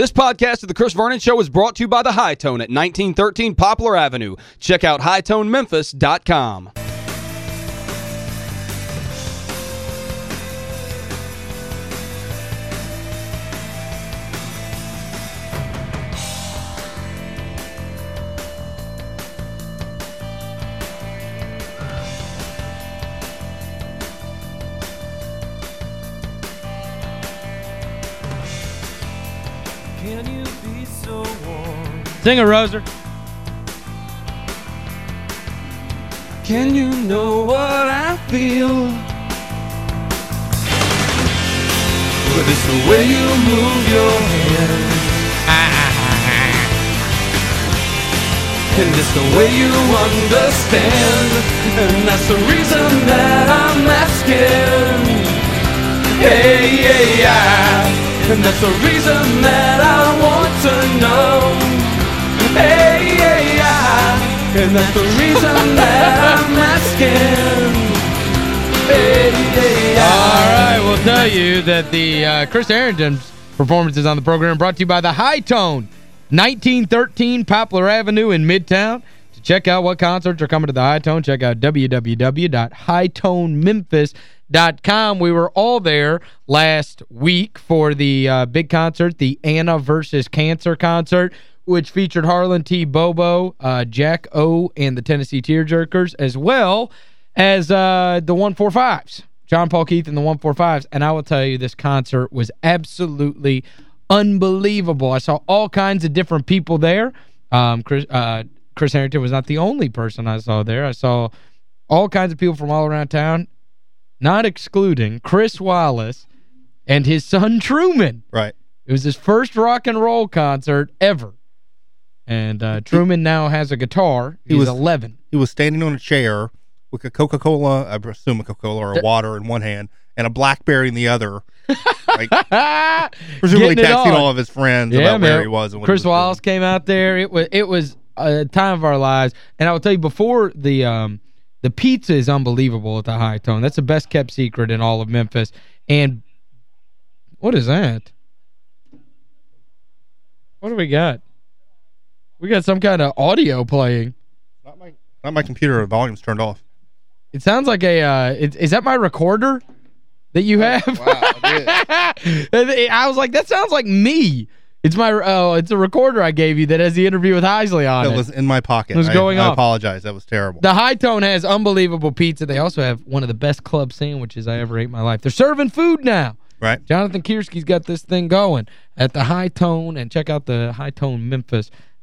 This podcast of The Chris Vernon Show is brought to you by The High Tone at 1913 Poplar Avenue. Check out hightonememphis.com. Sing a Roser. Can you know what I feel? But it's the way you move your hands. And it's the way you understand. And that's the reason that I'm asking. Hey, yeah, yeah. And that's the reason that I want to know. And that's the reason that I'm asking. All right, we'll tell you that the uh, Chris Harrington's performances on the program brought to you by the High Tone, 1913 Poplar Avenue in Midtown. To check out what concerts are coming to the High Tone, check out www.hightonememphis.com. We were all there last week for the uh, big concert, the Anna versus Cancer concert, which featured Harlan T. Bobo, uh, Jack O, and the Tennessee Tearjerkers, as well as uh, the 145s. John Paul Keith and the 145s. And I will tell you, this concert was absolutely unbelievable. I saw all kinds of different people there. Um, Chris, uh, Chris Harrington was not the only person I saw there. I saw all kinds of people from all around town, not excluding Chris Wallace and his son Truman. Right. It was his first rock and roll concert ever. And uh, Truman now has a guitar. He was- 11. He was standing on a chair with a Coca-Cola, I presume a Coca-Cola or a water in one hand, and a Blackberry in the other. like, presumably texting all of his friends Yeah, about where he was and Chris he was doing. Wallace came out there. It was it was a time of our lives. And I will tell you, before the um the pizza is unbelievable at the High Tone. That's the best kept secret in all of Memphis. And what is that? What do we got? We got some kind of audio playing. Not my, not my computer. The volume's turned off. It sounds like a uh is, is that my recorder that you have? wow, I was like that sounds like me. It's my oh, it's a recorder I gave you that has the interview with Heisley on That it. was in my pocket. It was I- going I, off. apologize. That was terrible. The High Tone has unbelievable pizza. They also have one of the best club sandwiches I ever ate in my life. They're serving food now. right? Jonathan Kierski's got this thing going at the High Tone and check out the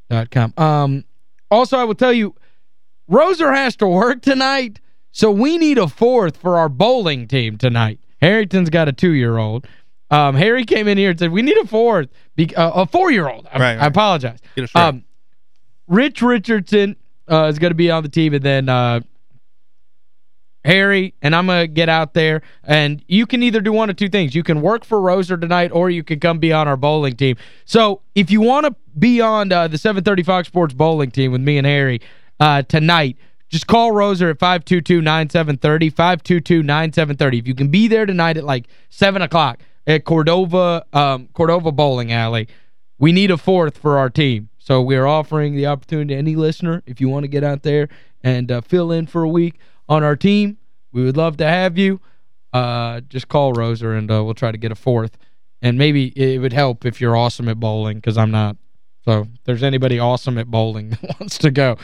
hightonememphis.com. Um also I will tell you Roser has to work tonight, so we need a fourth for our bowling team tonight. Harrington's got a two-year-old. Um, Harry came in here and said, we need a fourth, be, uh, a four-year-old. I, Right, I apologize. Get it straight. Um, Rich Richardson uh, is going to be on the team, and then uh, Harry, and I'm going to get out there, and you can either do one of two things. You can work for Roser tonight, or you can come be on our bowling team. So if you want to be on uh, the 730 Fox Sports bowling team with me and Harry uh, tonight, just call Roser at 522-9730, 522-9730. If you can be there tonight at like 7 o'clock at Cordova, um, Cordova Bowling Alley, we need a fourth for our team. So we are offering the opportunity to any listener, if you want to get out there and uh, fill in for a week on our team, we would love to have you. Uh, just call Roser and uh, we'll try to get a fourth. And maybe it would help if you're awesome at bowling because I'm not. So if there's anybody awesome at bowling that wants to go.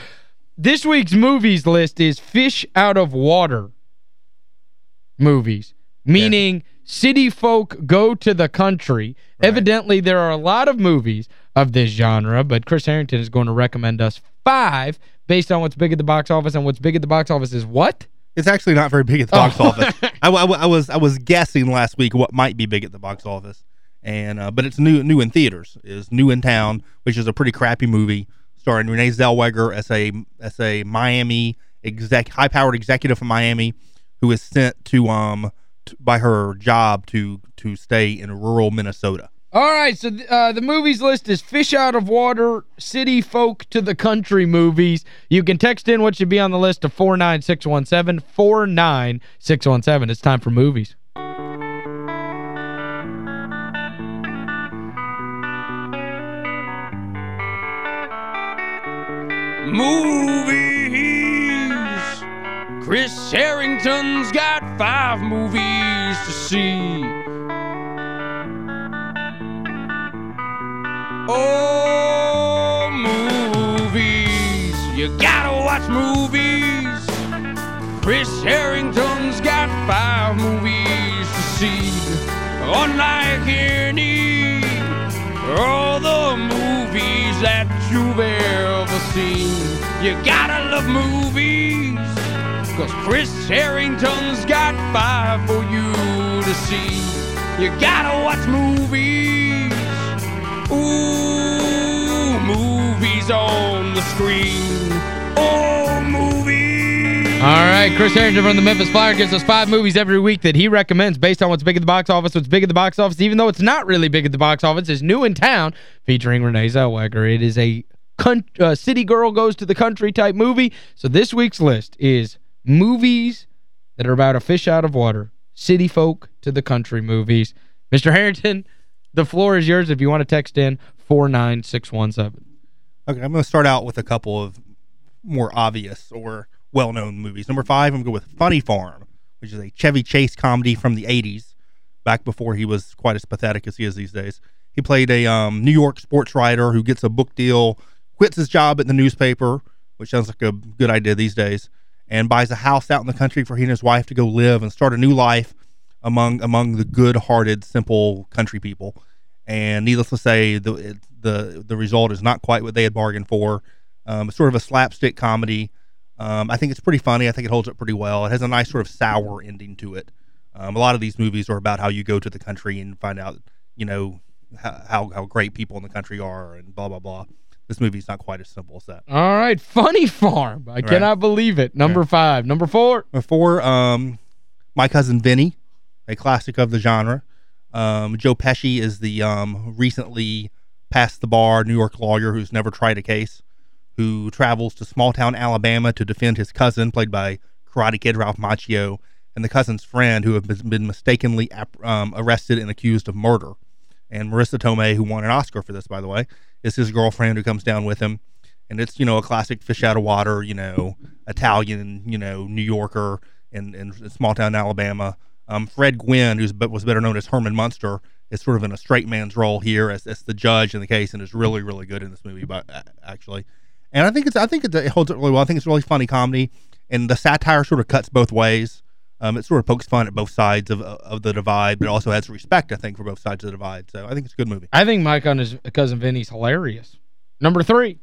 This week's movies list is Fish Out of Water movies, meaning city folk go to the country. Evidently, there are a lot of movies of this genre, but Chris Harrington is going to recommend us five based on what's big at the box office, and what's big at the box office is what? It's actually not very big at the box Oh. office. I, I, I was I was guessing last week what might be big at the box office, and uh, but it's new new in theaters. Is New in Town, which is a pretty crappy movie starring Renee Zellweger as a as a Miami exec high powered executive from Miami who is sent to um by her job to to stay in rural Minnesota. All right, so th uh, the movies list is Fish Out of Water, City Folk to the Country movies. You can text in what should be on the list to 49617, 49617. It's time for movies. Movies. Chris Harrington's got five movies to see. Oh, movies. You gotta watch movies. Chris Harrington's got five movies to see. Unlike any all the movies that you've ever seen. You gotta love movies, cause Chris Harrington's got five for you to see. You gotta watch movies. Ooh, movies on the screen. Oh, movies. All right, Chris Harrington from the Memphis Flyer gives us five movies every week that he recommends based on what's big at the box office. What's big at the box office, even though it's not really big at the box office, is New in Town, featuring Renee Zellweger. It is a uh, city girl goes to the country type movie. So this week's list is movies that are about a fish out of water, city folk to the country movies. Mr. Harrington, the floor is yours if you want to text in 49617. Okay, I'm going to start out with a couple of more obvious or well-known movies. Number five, I'm going to go with Funny Farm, which is a Chevy Chase comedy from the 80s, back before he was quite as pathetic as he is these days. He played a um, New York sports writer who gets a book deal, quits his job at the newspaper, which sounds like a good idea these days, and buys a house out in the country for he and his wife to go live and start a new life among among the good-hearted, simple country people. And needless to say, the it, the the result is not quite what they had bargained for. Um, it's sort of a slapstick comedy. Um, I think it's pretty funny. I think it holds up pretty well. It has a nice sort of sour ending to it. Um, a lot of these movies are about how you go to the country and find out, you know, how, how great people in the country are and blah, blah, blah. This movie's not quite as simple as that. All right, Funny Farm. I right. cannot believe it. Number right. five. Number four. Number four, um, My Cousin Vinny, a classic of the genre. Um, Joe Pesci is the um, recently passed the bar New York lawyer who's never tried a case, who travels to small town Alabama to defend his cousin, played by Karate Kid Ralph Macchio, and the cousin's friend, who have been mistakenly um, arrested and accused of murder. And Marisa Tomei, who won an Oscar for this, by the way, is his girlfriend who comes down with him. And it's, you know, a classic fish out of water, you know, Italian, you know, New Yorker in, in small town Alabama. Um, Fred Gwynne, who was better known as Herman Munster, is sort of in a straight man's role here as, as the judge in the case, and is really really good in this movie. But actually, and I think it's I think it, it holds it really well. I think it's really funny comedy, and the satire sort of cuts both ways. Um, it sort of pokes fun at both sides of of the divide, but it also has respect, I think, for both sides of the divide. So I think it's a good movie. I think Mike on his cousin Vinny's hilarious. Number three.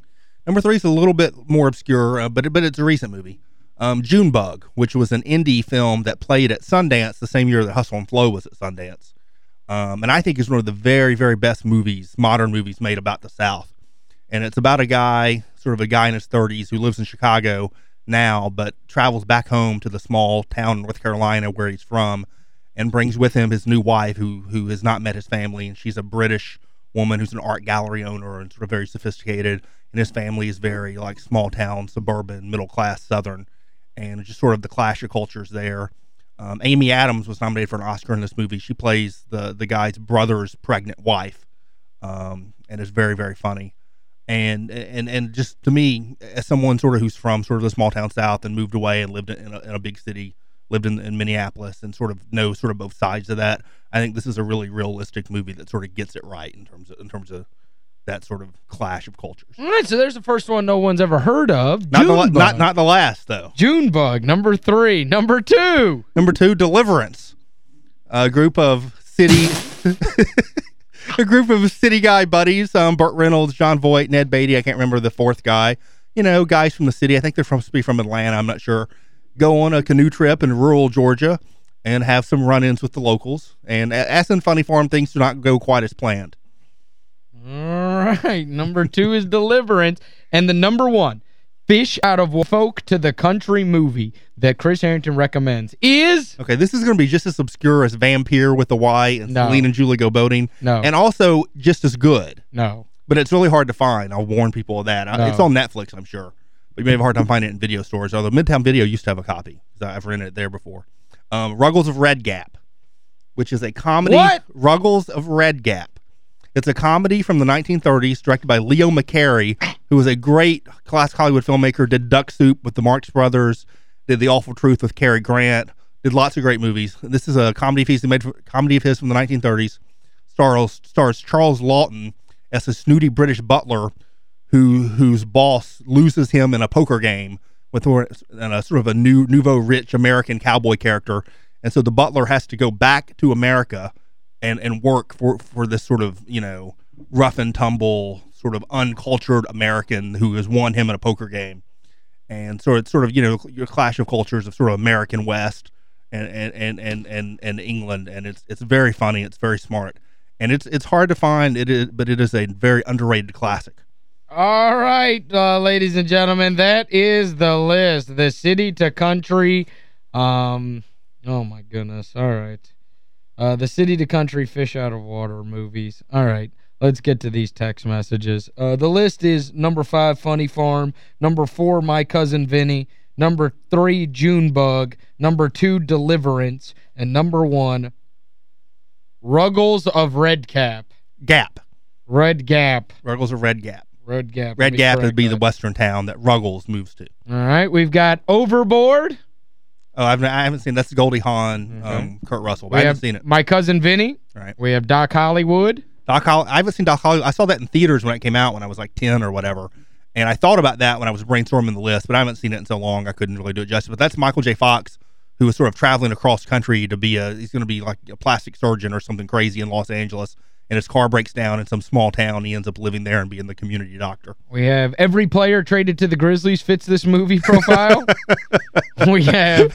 Number three is a little bit more obscure, uh, but but it's a recent movie. Um, Junebug, which was an indie film that played at Sundance the same year that Hustle and Flow was at Sundance. Um, and I think is one of the very, very best movies, modern movies made about the South. And it's about a guy, sort of a guy in his 30s who lives in Chicago now, but travels back home to the small town in North Carolina where he's from and brings with him his new wife who who has not met his family. And she's a British woman who's an art gallery owner and sort of very sophisticated. And his family is very like small town, suburban, middle class, southern and just sort of the clash of cultures there. Um, Amy Adams was nominated for an Oscar in this movie. She plays the the guy's brother's pregnant wife, um, and it's very very funny. And and and just to me, as someone sort of who's from sort of the small town South and moved away and lived in a, in a big city, lived in, in Minneapolis, and sort of knows sort of both sides of that. I think this is a really realistic movie that sort of gets it right in terms of in terms of that sort of clash of cultures. All right, so there's the first one no one's ever heard of. Not, the, not, not the last, though. Junebug, number three. Number two. Number two, Deliverance. A group of city... a group of city guy buddies, um, Burt Reynolds, Jon Voight, Ned Beatty, I can't remember the fourth guy. You know, guys from the city. I think they're from, supposed to be from Atlanta, I'm not sure. Go on a canoe trip in rural Georgia and have some run-ins with the locals. And as in Funny Farm, things do not go quite as planned. All right. Number two is Deliverance. And the number one, fish out of folk to the country movie that Chris Harrington recommends is... Okay, this is going to be just as obscure as Vampire with the Y and no. Celine and Julie Go Boating. No. And also just as good. No. But it's really hard to find. I'll warn people of that. No. It's on Netflix, I'm sure. But you may have a hard time finding it in video stores. Although Midtown Video used to have a copy. I've rented it there before. Um, Ruggles of Red Gap, which is a comedy. What? Ruggles of Red Gap it's a comedy from the 1930s directed by Leo McCarey, who was a great classic Hollywood filmmaker, did Duck Soup with the Marx Brothers, did The Awful Truth with Cary Grant, did lots of great movies. This is a comedy of his, made comedy of his from the 1930s. Stars, stars Charles Laughton as a snooty British butler who whose boss loses him in a poker game with and a sort of a new nouveau rich American cowboy character, and so the butler has to go back to America and and work for for this sort of you know rough and tumble sort of uncultured American who has won him in a poker game, and so it's sort of you know your clash of cultures of sort of American West and and and and and, and England, and it's it's very funny, it's very smart, and it's it's hard to find it is, but it is a very underrated classic. All right, uh, ladies and gentlemen, that is the list. The city to country. Um, oh, my goodness. All right. Uh, the city to country fish out of water movies. All right. Let's get to these text messages. Uh, the list is number five, Funny Farm. Number four, My Cousin Vinny. Number three, Junebug. Number two, Deliverance. And number one, Ruggles of Red Cap. Gap. Red Gap. Ruggles of Red Gap. Red Gap. Red Gap would be that. the western town that Ruggles moves to. All right, we've got Overboard. Oh, I've, I haven't seen That's Goldie Hawn, um, Kurt Russell. I haven't seen it. My Cousin Vinny. Right. We have Doc Hollywood. Doc Holly I haven't seen Doc Hollywood. I saw that in theaters when it came out when I was like 10 or whatever. And I thought about that when I was brainstorming the list, but I haven't seen it in so long I couldn't really do it justice. But that's Michael J. Fox, who was sort of traveling across country to be a, he's going to be like a plastic surgeon or something crazy in Los Angeles and his car breaks down in some small town. He ends up living there and being the community doctor. We have every player traded to the Grizzlies fits this movie profile. we have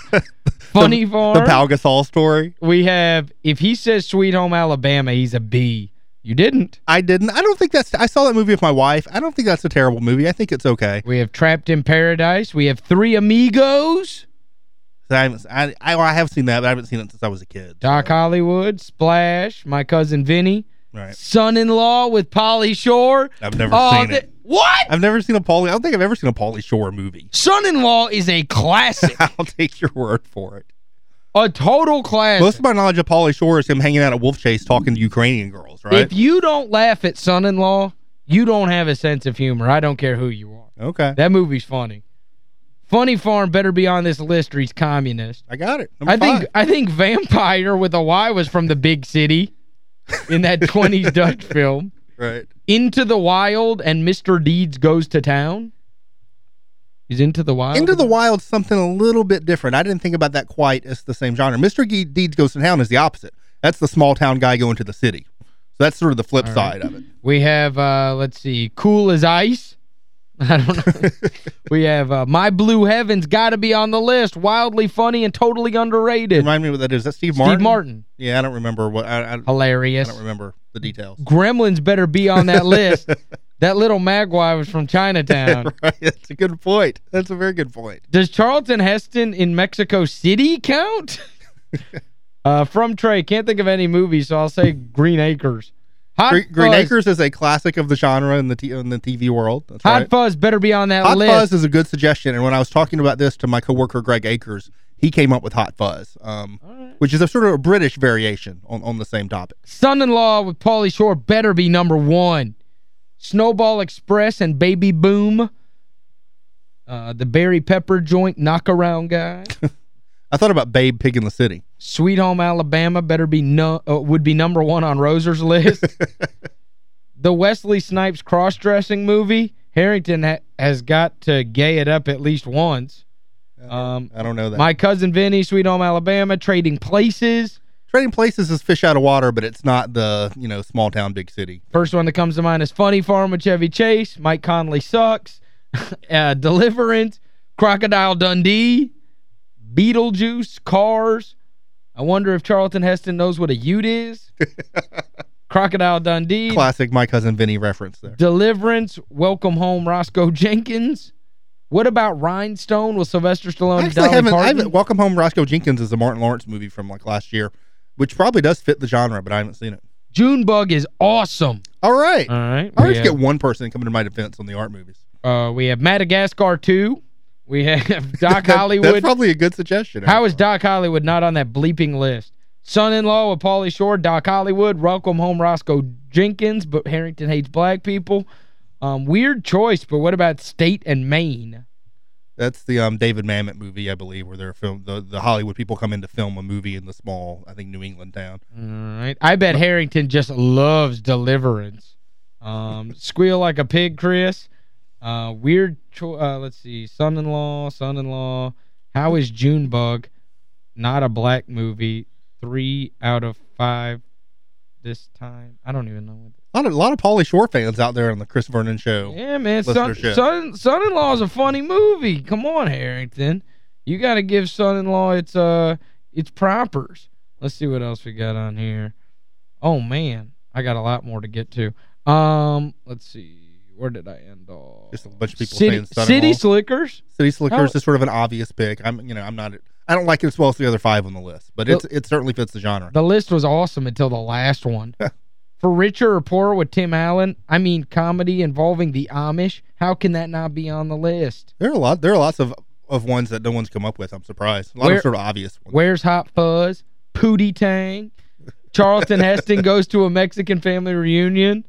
Funny the, Farm. The Pau Gasol story. We have, if he says Sweet Home Alabama, he's a B. You didn't. I didn't. I don't think that's... I saw that movie with my wife. I don't think that's a terrible movie. I think it's okay. We have Trapped in Paradise. We have Three Amigos. I haven't I, I, I have seen that, but I haven't seen it since I was a kid. Doc so. Hollywood, Splash, My Cousin Vinny. Right. Son-in-law with Pauly Shore. I've never oh, seen it. What? I've never seen a Pauly. I don't think I've ever seen a Pauly Shore movie. Son-in-law is a classic. I'll take your word for it. A total classic. Most of my knowledge of Pauly Shore is him hanging out at Wolf Chase talking to Ukrainian girls, right? If you don't laugh at Son-in-law, you don't have a sense of humor. I don't care who you are. Okay. That movie's funny. Funny Farm better be on this list or he's communist. I got it. Number I five. think I think Vampire with a Y was from the big city in that 20s Dutch film. Right. Into the Wild and Mr. Deeds Goes to Town. He's Into the Wild? Into the Wild something a little bit different. I didn't think about that quite as the same genre. Mr. Deeds Goes to Town is the opposite. That's the small town guy going to the city. So that's sort of the flip side of it. We have, uh, let's see, Cool as Ice. I don't know. we have uh, My Blue Heaven's got to be on the list. Wildly funny and totally underrated. Remind me what that is. Is that Steve Martin? Steve Martin. Yeah, I don't remember what. I, I, Hilarious. I don't remember the details. Gremlins better be on that list. that little mogwai was from Chinatown. right, that's a good point. That's a very good point. Does Charlton Heston in Mexico City count? uh, from Trey, can't think of any movies, so I'll say Green Acres. Hot Green, Green Acres is a classic of the genre in the in the TV world. That's Hot right. Fuzz better be on that Hot list. Hot Fuzz is a good suggestion, and when I was talking about this to my coworker Greg Akers, he came up with Hot Fuzz, um, right. which is a sort of a British variation on, on the same topic. Son-in-Law with Pauly Shore better be number one. Snowball Express and Baby Boom. Uh, the Barry Pepper joint knockaround guy. I thought about Babe Pig in the City. Sweet Home Alabama better be no uh, would be number one on Roser's list. the Wesley Snipes cross-dressing movie, Harrington ha has got to gay it up at least once. Um, I don't know that. My Cousin Vinny, Sweet Home Alabama, Trading Places. Trading Places is fish out of water, but it's not the, you know, small town, big city. First one that comes to mind is Funny Farm with Chevy Chase, Mike Conley Sucks, uh, Deliverance, Crocodile Dundee, Beetlejuice, Cars. I wonder if Charlton Heston knows what a ute is. Crocodile Dundee. Classic My Cousin Vinny reference there. Deliverance, Welcome Home, Roscoe Jenkins. What about Rhinestone with Sylvester Stallone and Dolly haven't, Parton? I haven't, Welcome Home, Roscoe Jenkins is a Martin Lawrence movie from like last year, which probably does fit the genre, but I haven't seen it. Junebug is awesome. All right. All right. I always get one person coming to my defense on the art movies. Uh, we have Madagascar 2. We have Doc that, Hollywood. That's probably a good suggestion. How is Doc Hollywood not on that bleeping list? Son-in-law with Pauly Shore, Doc Hollywood, Welcome Home Roscoe Jenkins, but Harrington hates black people. Um, weird choice, but what about State and Main? That's the um David Mamet movie, I believe, where they're film the the Hollywood people come in to film a movie in the small, I think New England town. All right. I bet Harrington just loves Deliverance. Um, Squeal Like a Pig, Chris. Uh, weird, uh, let's see, Son-in-Law, Son-in-Law. How is Junebug? Not a black movie. Three out of five this time. I don't even know what A lot of, a lot of Pauly Shore fans out there on the Chris Vernon show. Yeah, man. Son, son, son-in-law is a funny movie. Come on, Harrington. You got to give son-in-law its uh its propers. Let's see what else we got on here. Oh, man. I got a lot more to get to. Um, Let's see. Where did I end off? Just a bunch of people City, saying Son-in-Law. City Slickers? City Slickers Oh. is sort of an obvious pick. I'm you know, I'm not I don't like it as well as the other five on the list, but it's it certainly fits the genre. The list was awesome until the last one. For Richer or Poorer with Tim Allen, I mean comedy involving the Amish, how can that not be on the list? There are a lot there are lots of of ones that no one's come up with. I'm surprised. A lot Where- of sort of obvious ones. Where's Hot Fuzz? Pootie Tang. Charlton Heston goes to a Mexican family reunion.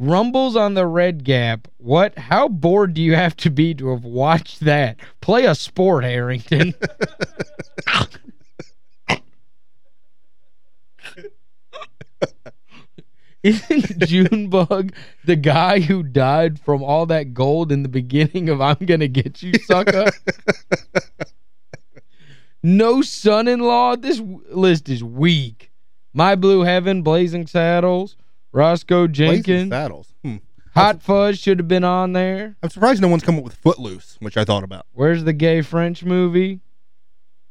Rumbles on the Red Gap. What? How bored do you have to be to have watched that? Play a sport, Harrington. Isn't Junebug the guy who died from all that gold in the beginning of I'm Gonna Get You, Sucker? no son-in-law? This list is weak. My Blue Heaven, Blazing Saddles, Roscoe Jenkins, Saddles. Hmm. Hot Fuzz should have been on there. I'm surprised no one's come up with Footloose, which I thought about. Where's the gay French movie?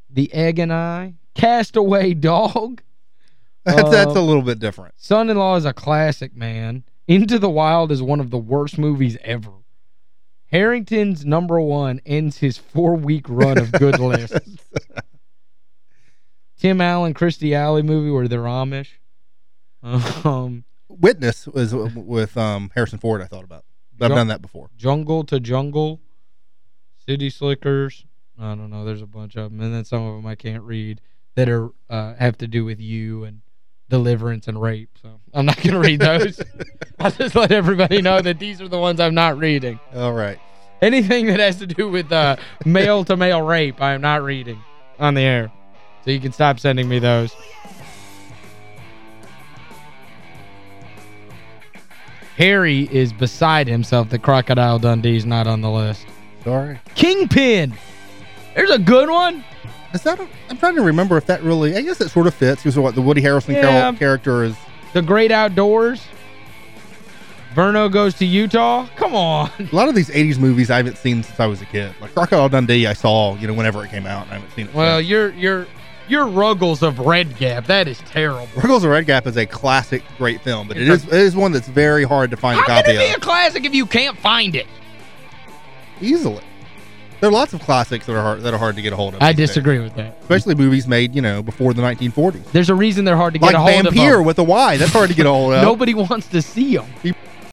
The Egg and I. Castaway Dog. That's, that's Uh, a little bit different. Son-in-Law is a classic, man. Into the Wild is one of the worst movies ever. Harrington's number one ends his four-week run of good lists. Tim Allen, Kirstie Alley movie where they're Amish. Um, Witness was with um Harrison Ford I thought about. But I've done that before. Jungle to Jungle, City Slickers. I don't know. There's a bunch of them. And then some of them I can't read that are uh, have to do with you and deliverance and rape. So I'm not going to read those. I'll just let everybody know that these are the ones I'm not reading. All right. Anything that has to do with uh, male-to-male rape, I am not reading on the air. So you can stop sending me those. Harry is beside himself that Crocodile Dundee's not on the list. Sorry. Kingpin. There's a good one. Is that a, I'm trying to remember if that really I guess it sort of fits because what the Woody Harrelson Yeah. Character is The Great Outdoors. Verno goes to Utah. Come on. a lot of these 80s movies I haven't seen since I was a kid. Like Crocodile Dundee I saw, you know, whenever it came out and I haven't seen it. Well, since. you're you're you're Ruggles of Red Gap. That is terrible. Ruggles of Red Gap is a classic great film, but it is it is one that's very hard to find How a can copy it be of a classic if you can't find it? easily. There are lots of classics that are hard that are hard to get a hold of. I these days. disagree with that. Especially movies made, you know, before the 1940s. There's a reason they're hard to get Like a hold Vampire of. with a Y. That's hard to get a hold of. Nobody wants to see them. He-